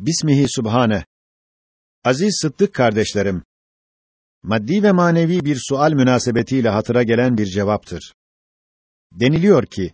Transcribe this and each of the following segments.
Bismihi Subhane. Aziz Sıddık kardeşlerim, maddi ve manevi bir sual münasebetiyle hatıra gelen bir cevaptır. Deniliyor ki,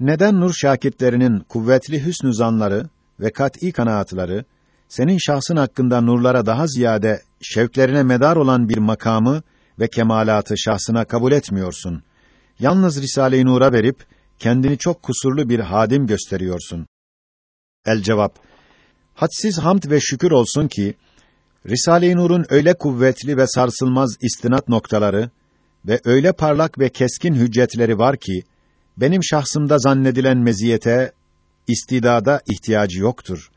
neden nur şakirtlerinin kuvvetli hüsnü zanları ve kat'î kanaatları, senin şahsın hakkında nurlara daha ziyade şevklerine medar olan bir makamı ve kemalatı şahsına kabul etmiyorsun? Yalnız Risale-i Nur'a verip, kendini çok kusurlu bir hadim gösteriyorsun. El cevap, hadsiz hamd ve şükür olsun ki Risale-i Nur'un öyle kuvvetli ve sarsılmaz istinat noktaları ve öyle parlak ve keskin hüccetleri var ki benim şahsımda zannedilen meziyete, istidada ihtiyacı yoktur.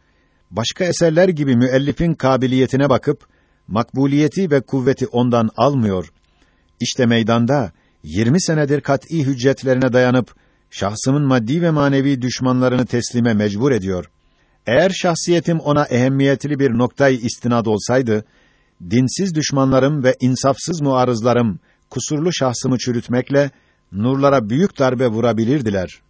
Başka eserler gibi müellifin kabiliyetine bakıp makbuliyeti ve kuvveti ondan almıyor. İşte meydanda 20 senedir kat'î hüccetlerine dayanıp şahsımın maddi ve manevi düşmanlarını teslime mecbur ediyor. Eğer şahsiyetim ona ehemmiyetli bir noktayı istinad olsaydı, dinsiz düşmanlarım ve insafsız muarızlarım kusurlu şahsımı çürütmekle nurlara büyük darbe vurabilirdiler.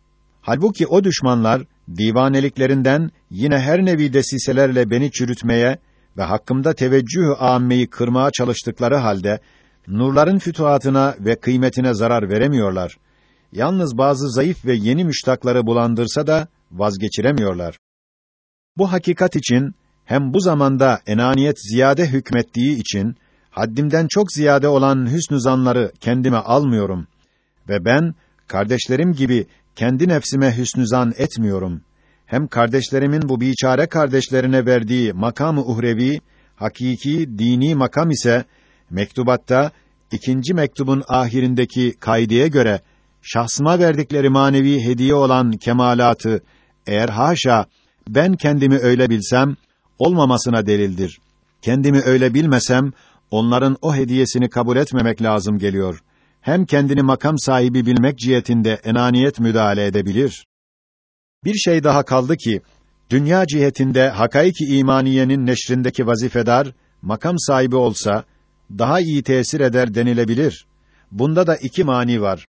Halbuki o düşmanlar divaneliklerinden yine her nevi desiselerle beni çürütmeye ve hakkımda teveccüh âmmeyi kırmaya çalıştıkları halde nurların fütuhatına ve kıymetine zarar veremiyorlar. Yalnız bazı zayıf ve yeni müştakları bulandırsa da vazgeçiremiyorlar. Bu hakikat için hem bu zamanda enaniyet ziyade hükmettiği için haddimden çok ziyade olan hüsnü zanları kendime almıyorum ve ben kardeşlerim gibi kendi nefsime hüsnü zan etmiyorum. Hem kardeşlerimin bu biçare kardeşlerine verdiği makamı uhrevi, hakiki dini makam ise mektubatta ikinci mektubun ahirindeki kaideye göre şahsıma verdikleri manevi hediye olan kemalatı eğer haşa ben kendimi öyle bilsem olmamasına delildir. Kendimi öyle bilmesem onların o hediyesini kabul etmemek lazım geliyor. Hem kendini makam sahibi bilmek cihetinde enaniyet müdahale edebilir. Bir şey daha kaldı ki dünya cihetinde hakaiki imaniyenin neşrindeki vazifedar makam sahibi olsa daha iyi tesir eder denilebilir. Bunda da iki mani var.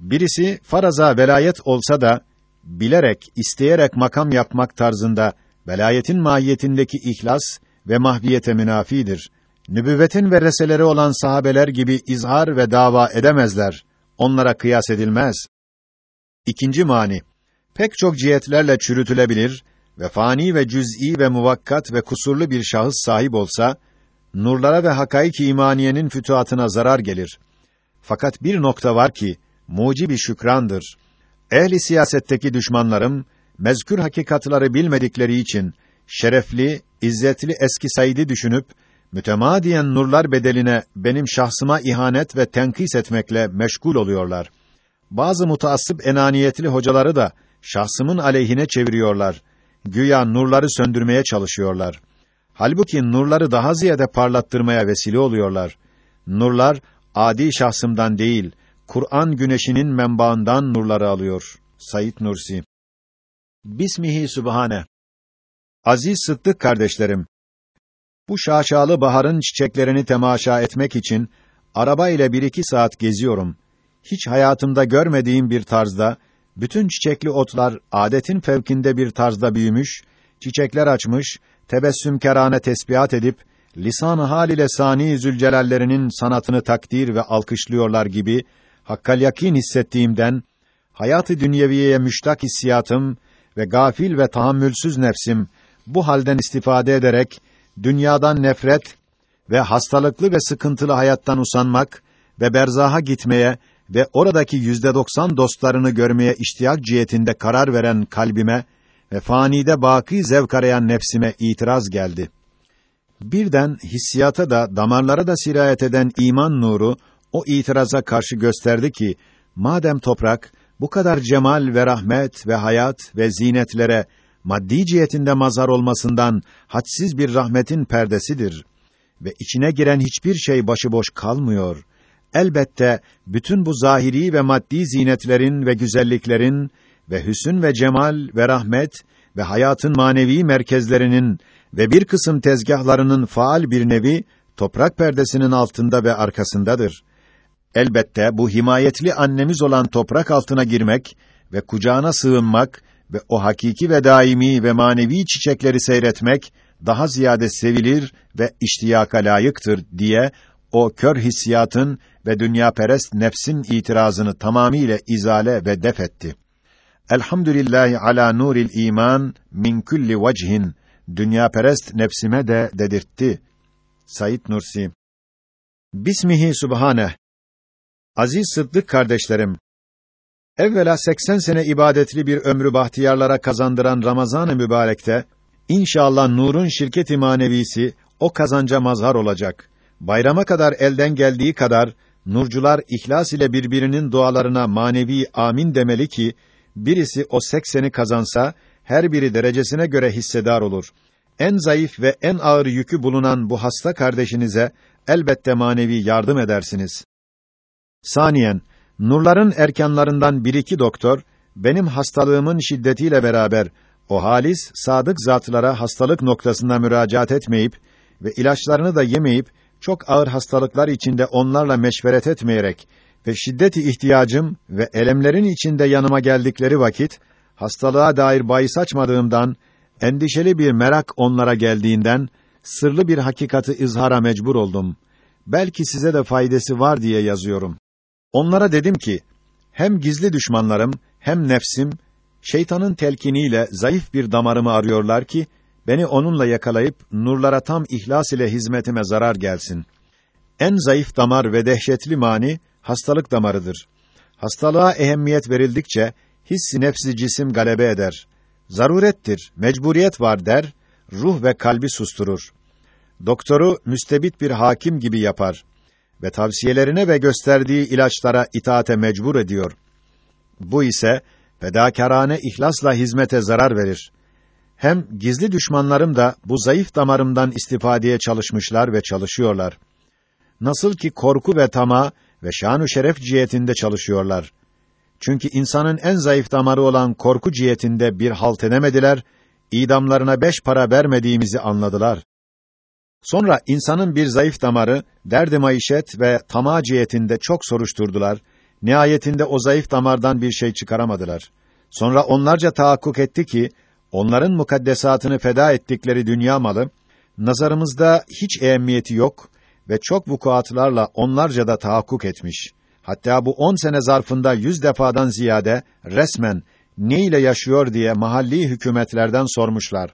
Birisi faraza velayet olsa da bilerek, isteyerek makam yapmak tarzında velayetin mahiyetindeki ihlas ve mahviyete münafidir. Nübüvvetin vereseleri olan sahabeler gibi izhar ve dava edemezler. Onlara kıyas edilmez. İkinci mani, pek çok cihetlerle çürütülebilir ve fani ve cüz'i ve muvakkat ve kusurlu bir şahıs sahip olsa, nurlara ve hakaik imaniyenin fütuhatına zarar gelir. Fakat bir nokta var ki, mucibi şükrandır. Ehli siyasetteki düşmanlarım mezkür hakikatları bilmedikleri için şerefli, izzetli eski Said'i düşünüp mütemadiyen nurlar bedeline benim şahsıma ihanet ve tenkis etmekle meşgul oluyorlar. Bazı mutaassıp enaniyetli hocaları da şahsımın aleyhine çeviriyorlar. Güya nurları söndürmeye çalışıyorlar. Halbuki nurları daha ziyade parlattırmaya vesile oluyorlar. Nurlar adi şahsımdan değil, Kur'an güneşinin menbaından nurları alıyor. Sayit Nursi. Bismihi Sübhane. Aziz Sıddık kardeşlerim, bu şaşalı baharın çiçeklerini temaşa etmek için araba ile bir iki saat geziyorum. Hiç hayatımda görmediğim bir tarzda bütün çiçekli otlar adetin fevkinde bir tarzda büyümüş, çiçekler açmış, tebessüm kerane tesbihat edip lisan hal ile sani zülcelallerinin sanatını takdir ve alkışlıyorlar gibi hakkal yakin hissettiğimden hayatı dünyeviyeye müştak hissiyatım ve gafil ve tahammülsüz nefsim bu halden istifade ederek dünyadan nefret ve hastalıklı ve sıkıntılı hayattan usanmak ve berzaha gitmeye ve oradaki yüzde doksan dostlarını görmeye iştiyak cihetinde karar veren kalbime ve fanide baki zevk arayan nefsime itiraz geldi. Birden hissiyata da damarlara da sirayet eden iman nuru o itiraza karşı gösterdi ki madem toprak bu kadar cemal ve rahmet ve hayat ve zinetlere maddi cihetinde mazhar olmasından hadsiz bir rahmetin perdesidir ve içine giren hiçbir şey başıboş kalmıyor. Elbette bütün bu zahiri ve maddi zinetlerin ve güzelliklerin ve hüsün ve cemal ve rahmet ve hayatın manevi merkezlerinin ve bir kısım tezgahlarının faal bir nevi toprak perdesinin altında ve arkasındadır. Elbette bu himayetli annemiz olan toprak altına girmek ve kucağına sığınmak ve o hakiki ve daimi ve manevi çiçekleri seyretmek daha ziyade sevilir ve iştiyaka layıktır diye o kör hissiyatın ve dünya perest nefsin itirazını tamamiyle izale ve def etti. Elhamdülillahi ala nuril iman min kulli vecihin dünya perest nefsime de dedirtti. Said Nursi Bismihi Subhaneh Aziz Sıddık kardeşlerim Evvela 80 sene ibadetli bir ömrü bahtiyarlara kazandıran Ramazan-ı Mübarek'te inşallah nurun şirket-i manevisi o kazanca mazhar olacak. Bayrama kadar elden geldiği kadar nurcular ihlas ile birbirinin dualarına manevi amin demeli ki birisi o 80'i kazansa her biri derecesine göre hissedar olur. En zayıf ve en ağır yükü bulunan bu hasta kardeşinize elbette manevi yardım edersiniz. Saniyen, nurların erkanlarından bir iki doktor, benim hastalığımın şiddetiyle beraber, o halis, sadık zatlara hastalık noktasında müracaat etmeyip ve ilaçlarını da yemeyip, çok ağır hastalıklar içinde onlarla meşveret etmeyerek ve şiddeti ihtiyacım ve elemlerin içinde yanıma geldikleri vakit, hastalığa dair bahis açmadığımdan, endişeli bir merak onlara geldiğinden, sırlı bir hakikati izhara mecbur oldum. Belki size de faydası var diye yazıyorum. Onlara dedim ki, hem gizli düşmanlarım, hem nefsim, şeytanın telkiniyle zayıf bir damarımı arıyorlar ki, beni onunla yakalayıp, nurlara tam ihlas ile hizmetime zarar gelsin. En zayıf damar ve dehşetli mani, hastalık damarıdır. Hastalığa ehemmiyet verildikçe, hissi nefsi cisim galebe eder. Zarurettir, mecburiyet var der, ruh ve kalbi susturur. Doktoru müstebit bir hakim gibi yapar ve tavsiyelerine ve gösterdiği ilaçlara itaate mecbur ediyor. Bu ise fedakârane ihlasla hizmete zarar verir. Hem gizli düşmanlarım da bu zayıf damarımdan istifadeye çalışmışlar ve çalışıyorlar. Nasıl ki korku ve tama ve şanu şeref cihetinde çalışıyorlar. Çünkü insanın en zayıf damarı olan korku cihetinde bir halt edemediler, idamlarına beş para vermediğimizi anladılar. Sonra insanın bir zayıf damarı, derdi maişet ve tamah cihetinde çok soruşturdular. Nihayetinde o zayıf damardan bir şey çıkaramadılar. Sonra onlarca tahakkuk etti ki, onların mukaddesatını feda ettikleri dünya malı, nazarımızda hiç ehemmiyeti yok ve çok vukuatlarla onlarca da tahakkuk etmiş. Hatta bu on sene zarfında yüz defadan ziyade resmen ne ile yaşıyor diye mahalli hükümetlerden sormuşlar.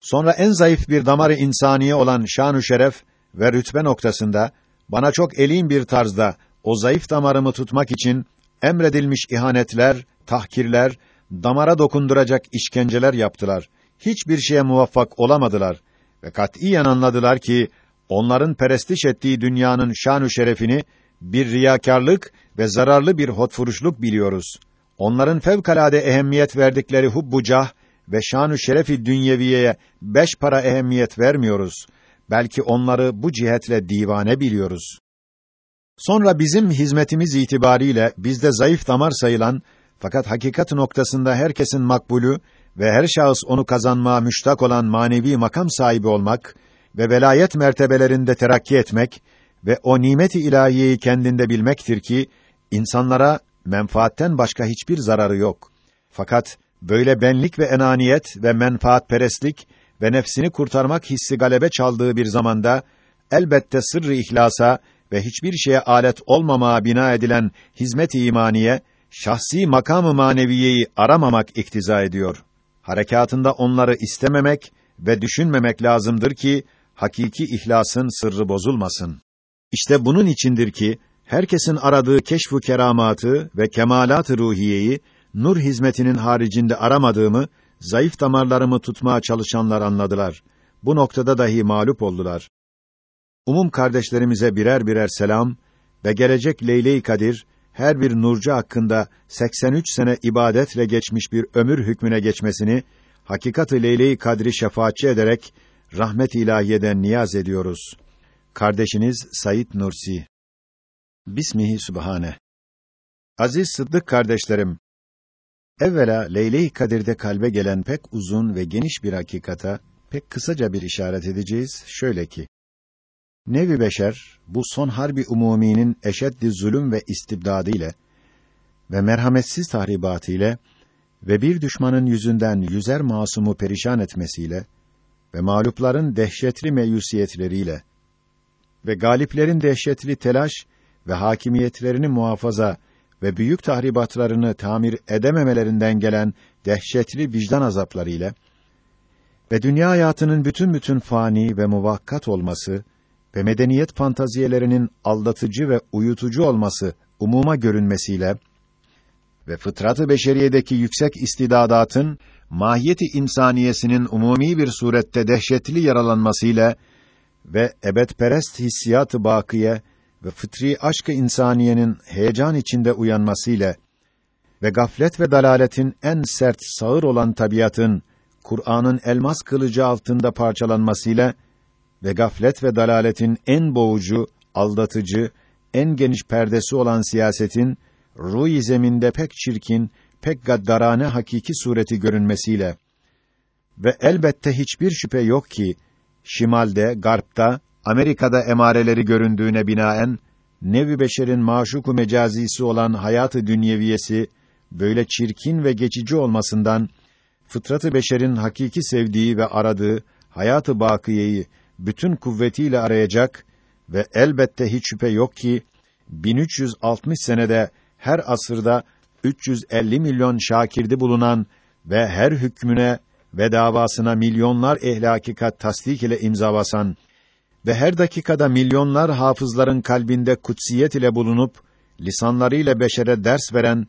Sonra en zayıf bir damarı insaniye olan şanü şeref ve rütbe noktasında bana çok elin bir tarzda o zayıf damarımı tutmak için emredilmiş ihanetler, tahkirler, damara dokunduracak işkenceler yaptılar. Hiçbir şeye muvaffak olamadılar ve katiyen anladılar ki onların perestiş ettiği dünyanın şanü şerefini bir riyakarlık ve zararlı bir hotfuruşluk biliyoruz. Onların fevkalade ehemmiyet verdikleri hubbucah ve şanü şerefi dünyeviyeye beş para ehemmiyet vermiyoruz. Belki onları bu cihetle divane biliyoruz. Sonra bizim hizmetimiz itibariyle bizde zayıf damar sayılan fakat hakikat noktasında herkesin makbulü ve her şahıs onu kazanmaya müştak olan manevi makam sahibi olmak ve velayet mertebelerinde terakki etmek ve o nimeti ilahiyeyi kendinde bilmektir ki insanlara menfaatten başka hiçbir zararı yok. Fakat böyle benlik ve enaniyet ve menfaatperestlik ve nefsini kurtarmak hissi galebe çaldığı bir zamanda elbette sırrı ihlasa ve hiçbir şeye alet olmamaya bina edilen hizmet-i imaniye şahsi makamı maneviyeyi aramamak iktiza ediyor. Harekatında onları istememek ve düşünmemek lazımdır ki hakiki ihlasın sırrı bozulmasın. İşte bunun içindir ki herkesin aradığı keşfu keramatı ve kemalat-ı ruhiyeyi nur hizmetinin haricinde aramadığımı zayıf damarlarımı tutmaya çalışanlar anladılar. Bu noktada dahi mağlup oldular. Umum kardeşlerimize birer birer selam ve gelecek Leyle-i Kadir her bir nurcu hakkında 83 sene ibadetle geçmiş bir ömür hükmüne geçmesini hakikati Leyle-i Kadri şefaatçi ederek rahmet ilahiyeden niyaz ediyoruz. Kardeşiniz Sayit Nursi. Bismihi Sübhane. Aziz Sıddık kardeşlerim, evvela Leyle-i Kadir'de kalbe gelen pek uzun ve geniş bir hakikata pek kısaca bir işaret edeceğiz. Şöyle ki, Nevi beşer, bu son harbi umuminin eşeddi zulüm ve istibdadı ile ve merhametsiz tahribatı ile ve bir düşmanın yüzünden yüzer masumu perişan etmesiyle ve mağlupların dehşetli meyusiyetleriyle ve galiplerin dehşetli telaş ve hakimiyetlerini muhafaza ve büyük tahribatlarını tamir edememelerinden gelen dehşetli vicdan azaplarıyla ve dünya hayatının bütün bütün fani ve muvakkat olması ve medeniyet fantaziyelerinin aldatıcı ve uyutucu olması umuma görünmesiyle ve fıtratı beşeriyedeki yüksek istidadatın mahiyeti insaniyesinin umumi bir surette dehşetli yaralanmasıyla ve ebedperest hissiyatı bakiye ve fıtri aşkı insaniyenin heyecan içinde uyanmasıyla ve gaflet ve dalaletin en sert sağır olan tabiatın Kur'an'ın elmas kılıcı altında parçalanmasıyla ve gaflet ve dalaletin en boğucu, aldatıcı, en geniş perdesi olan siyasetin ruh zeminde pek çirkin, pek gaddarane hakiki sureti görünmesiyle ve elbette hiçbir şüphe yok ki şimalde, garpta, Amerika'da emareleri göründüğüne binaen nevi beşerin maşuku mecazisi olan hayatı dünyeviyesi böyle çirkin ve geçici olmasından fıtratı beşerin hakiki sevdiği ve aradığı hayatı bakiyeyi bütün kuvvetiyle arayacak ve elbette hiç şüphe yok ki 1360 senede her asırda 350 milyon şakirdi bulunan ve her hükmüne ve davasına milyonlar ehli hakikat tasdik ile imza basan ve her dakikada milyonlar hafızların kalbinde kutsiyet ile bulunup lisanlarıyla beşere ders veren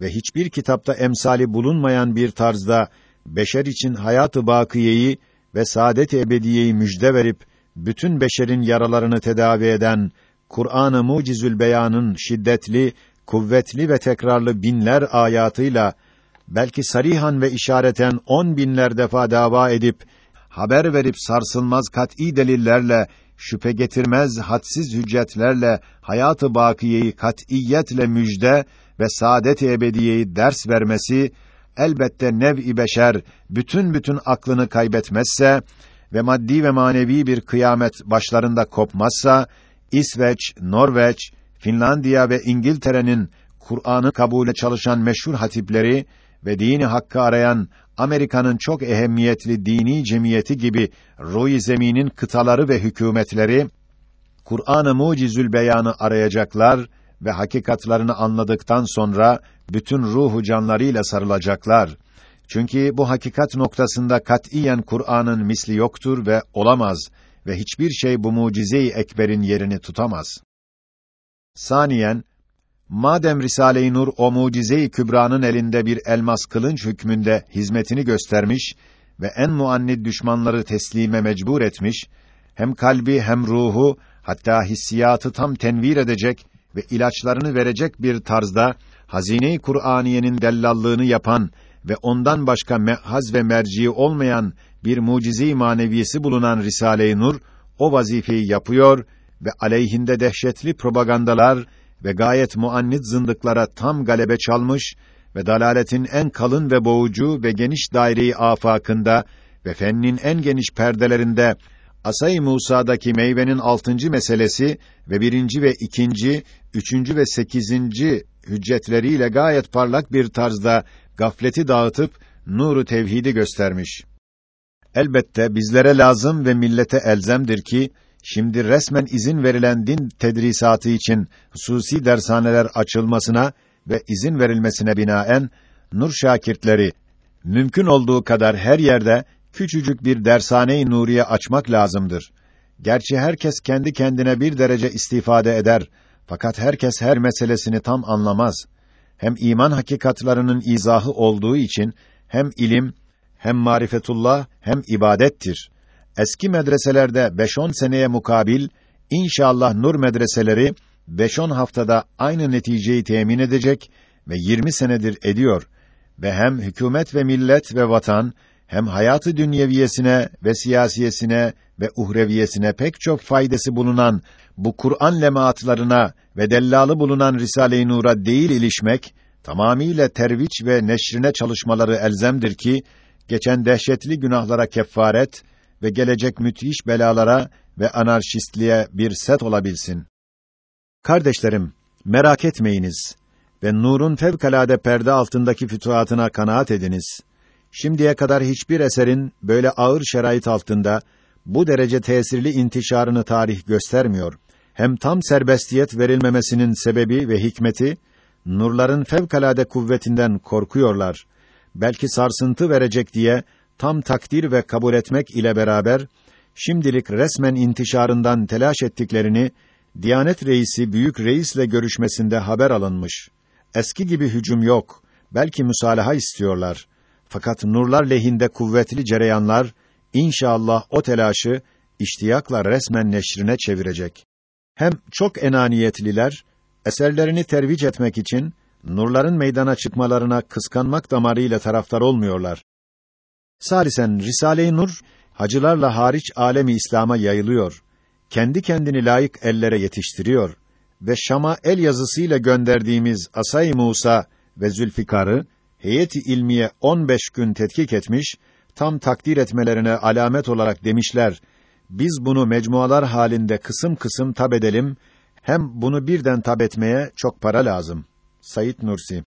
ve hiçbir kitapta emsali bulunmayan bir tarzda beşer için hayatı bakiyeyi ve saadet ebediyeyi müjde verip bütün beşerin yaralarını tedavi eden Kur'an-ı Mucizül Beyan'ın şiddetli, kuvvetli ve tekrarlı binler ayatıyla belki sarihan ve işareten on binler defa dava edip haber verip sarsılmaz kat'î delillerle şüphe getirmez hadsiz hüccetlerle hayatı bakiyeyi kat'iyetle müjde ve saadet-i ebediyeyi ders vermesi elbette nev-i beşer bütün bütün aklını kaybetmezse ve maddi ve manevi bir kıyamet başlarında kopmazsa İsveç, Norveç, Finlandiya ve İngiltere'nin Kur'an'ı kabule çalışan meşhur hatipleri ve dini hakkı arayan Amerika'nın çok ehemmiyetli dini cemiyeti gibi ruh zeminin kıtaları ve hükümetleri Kur'an-ı Mucizül Beyan'ı arayacaklar ve hakikatlarını anladıktan sonra bütün ruhu canlarıyla sarılacaklar. Çünkü bu hakikat noktasında katiyen Kur'an'ın misli yoktur ve olamaz ve hiçbir şey bu mucize-i ekberin yerini tutamaz. Saniyen madem Risale-i Nur o mucize-i kübranın elinde bir elmas kılınç hükmünde hizmetini göstermiş ve en muannid düşmanları teslime mecbur etmiş, hem kalbi hem ruhu hatta hissiyatı tam tenvir edecek ve ilaçlarını verecek bir tarzda hazine-i Kur'aniyenin dellallığını yapan ve ondan başka mehaz ve merci olmayan bir mucize-i maneviyesi bulunan Risale-i Nur o vazifeyi yapıyor ve aleyhinde dehşetli propagandalar ve gayet muannid zındıklara tam galebe çalmış ve dalaletin en kalın ve boğucu ve geniş daireyi afakında ve fennin en geniş perdelerinde Asay Musa'daki meyvenin altıncı meselesi ve birinci ve ikinci, üçüncü ve sekizinci hüccetleriyle gayet parlak bir tarzda gafleti dağıtıp nuru tevhidi göstermiş. Elbette bizlere lazım ve millete elzemdir ki şimdi resmen izin verilen din tedrisatı için hususi dershaneler açılmasına ve izin verilmesine binaen nur şakirtleri mümkün olduğu kadar her yerde küçücük bir dershane-i nuriye açmak lazımdır. Gerçi herkes kendi kendine bir derece istifade eder fakat herkes her meselesini tam anlamaz. Hem iman hakikatlarının izahı olduğu için hem ilim hem marifetullah hem ibadettir. Eski medreselerde 5-10 seneye mukabil inşallah nur medreseleri 5-10 haftada aynı neticeyi temin edecek ve 20 senedir ediyor ve hem hükümet ve millet ve vatan hem hayatı dünyeviyesine ve siyasiyesine ve uhreviyesine pek çok faydası bulunan bu Kur'an lemaatlarına ve dellalı bulunan Risale-i Nur'a değil ilişmek tamamiyle terviç ve neşrine çalışmaları elzemdir ki geçen dehşetli günahlara kefaret ve gelecek müthiş belalara ve anarşistliğe bir set olabilsin. Kardeşlerim, merak etmeyiniz. ve nurun fevkalade perde altındaki fütuhatına kanaat ediniz. Şimdiye kadar hiçbir eserin böyle ağır şerait altında bu derece tesirli intişarını tarih göstermiyor. Hem tam serbestiyet verilmemesinin sebebi ve hikmeti nurların fevkalade kuvvetinden korkuyorlar. Belki sarsıntı verecek diye tam takdir ve kabul etmek ile beraber şimdilik resmen intişarından telaş ettiklerini Diyanet Reisi büyük reisle görüşmesinde haber alınmış. Eski gibi hücum yok. Belki müsalaha istiyorlar. Fakat nurlar lehinde kuvvetli cereyanlar inşallah o telaşı iştiyakla resmen neşrine çevirecek. Hem çok enaniyetliler eserlerini tervic etmek için nurların meydana çıkmalarına kıskanmak damarıyla taraftar olmuyorlar. Salisen Risale-i Nur hacılarla hariç alemi İslam'a yayılıyor. Kendi kendini layık ellere yetiştiriyor ve Şam'a el yazısıyla gönderdiğimiz Asay Musa ve Zülfikar'ı heyeti ilmiye 15 gün tetkik etmiş, tam takdir etmelerine alamet olarak demişler. Biz bunu mecmualar halinde kısım kısım tab edelim. Hem bunu birden tab etmeye çok para lazım. Sayit Nursi